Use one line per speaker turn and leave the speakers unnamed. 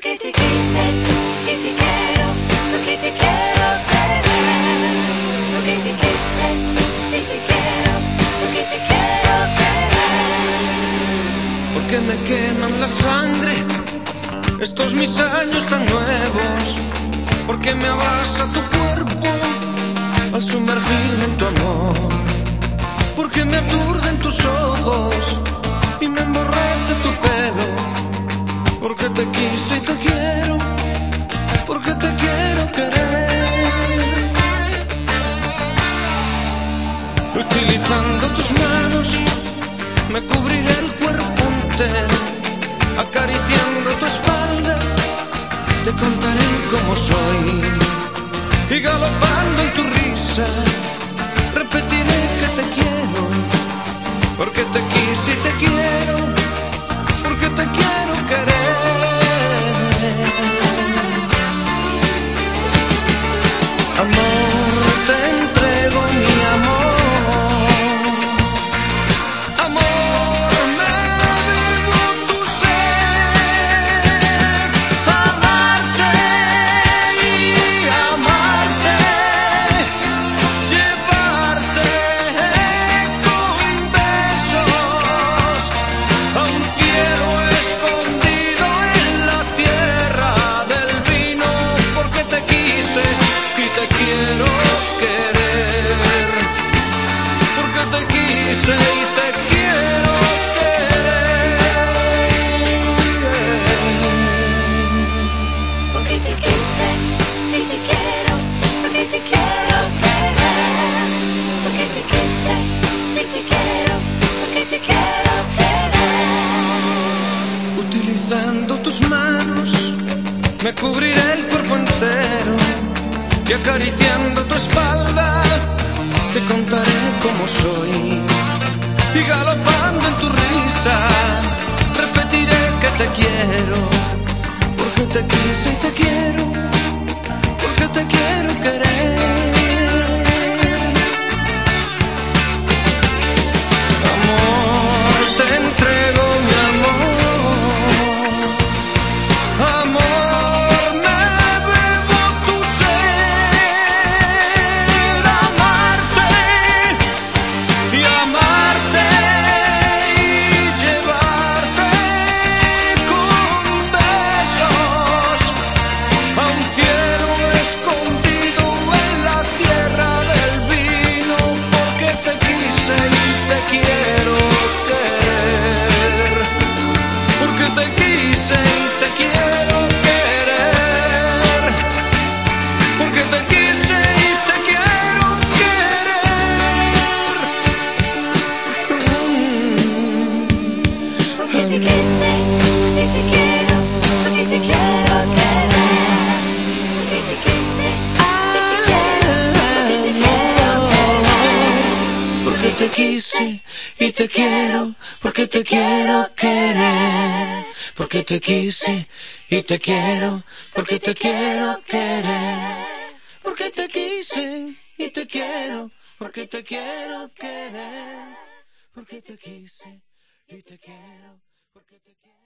porque te quise y te quiero, porque te quiero querer, porque te quise y te quiero, porque te quiero querer.
Porque me queman la sangre estos mis años tan nuevos, porque me abraza tu cuerpo al sumergirme en tu amor, porque me aturden tus ojos y me emborracha tu pelo, quise y te quiero, porque te quiero querer. Utilizando tus manos, me cubriré el cuerpo entero, acariciando tu espalda, te contaré cómo soy. Y galopando en tu risa, repetiré que te quiero, porque te quise y te quiero, Amor, acariciando tu espalda, te contaré cómo soy. Galopando en tu risa, repetiré que te quiero, porque te quise y te quiero, Porque te quise y te quiero, porque te quiero querer. Porque te quise y te quiero, porque te quiero querer. Porque te quise y te quiero, porque te quiero querer. Porque te quise y te quiero, porque te quiero.